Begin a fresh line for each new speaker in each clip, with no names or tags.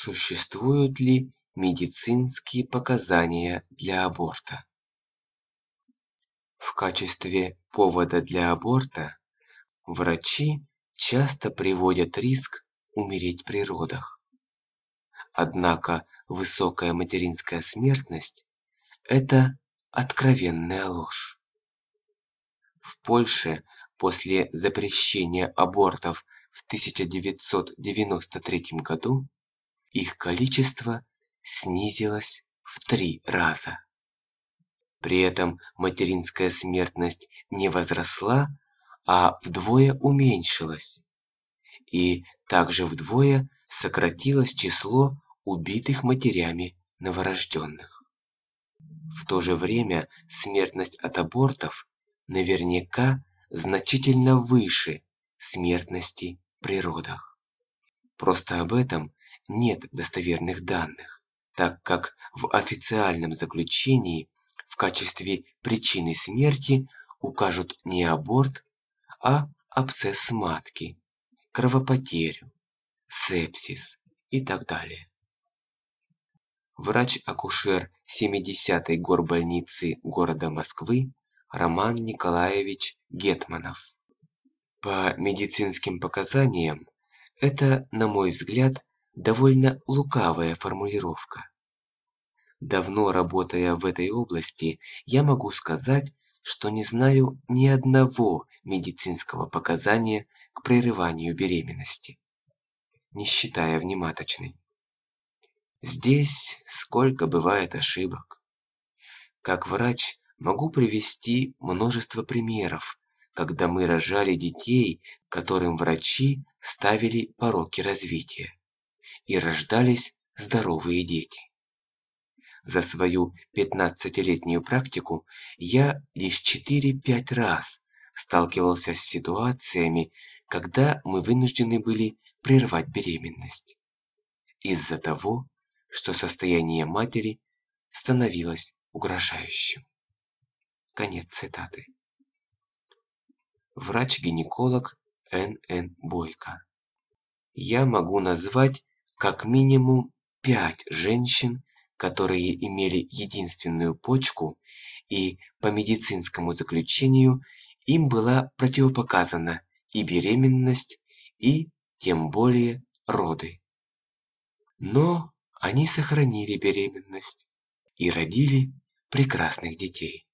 Существуют ли медицинские показания для аборта? В качестве повода для аборта врачи часто приводят риск умереть при родах. Однако высокая материнская смертность – это откровенная ложь. В Польше после запрещения абортов в 1993 году их количество снизилось в три раза. При этом материнская смертность не возросла, а вдвое уменьшилась. И также вдвое сократилось число убитых матерями новорожденных. В то же время смертность от абортов наверняка значительно выше смертности при родах. Просто об этом нет достоверных данных, так как в официальном заключении в качестве причины смерти укажут не аборт, а абсцесс матки, кровопотерю, сепсис и так далее. Врач-акушер 70-й горбольницы города Москвы Роман Николаевич Гетманов. По медицинским показаниям, это, на мой взгляд, довольно лукавая формулировка. Давно работая в этой области, я могу сказать, что не знаю ни одного медицинского показания к прерыванию беременности, не считая внематочной. Здесь сколько бывает ошибок. Как врач могу привести множество примеров, когда мы рожали детей, которым врачи ставили пороки развития и рождались здоровые дети. За свою 15-летнюю практику я лишь 4-5 раз сталкивался с ситуациями, когда мы вынуждены были прервать беременность. Из-за того, что состояние матери становилось угрожающим. Конец цитаты. Врач-гинеколог Н.Н. Бойко. Я могу назвать как минимум пять женщин, которые имели единственную почку, и по медицинскому заключению им была противопоказана и беременность, и, тем более, роды. Но они сохранили беременность и родили прекрасных детей.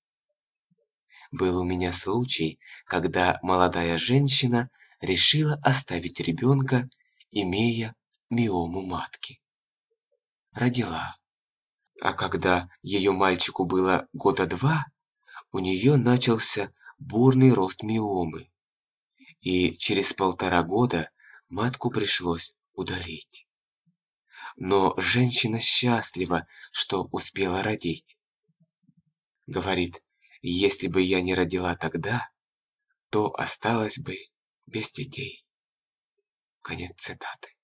Был у меня случай, когда молодая женщина решила оставить ребенка, имея миому матки. Родила. А когда ее мальчику было года два, у нее начался бурный рост миомы. И через полтора года матку пришлось удалить. Но женщина счастлива, что успела родить. Говорит, если бы я не родила тогда, то осталась бы без детей. Конец цитаты.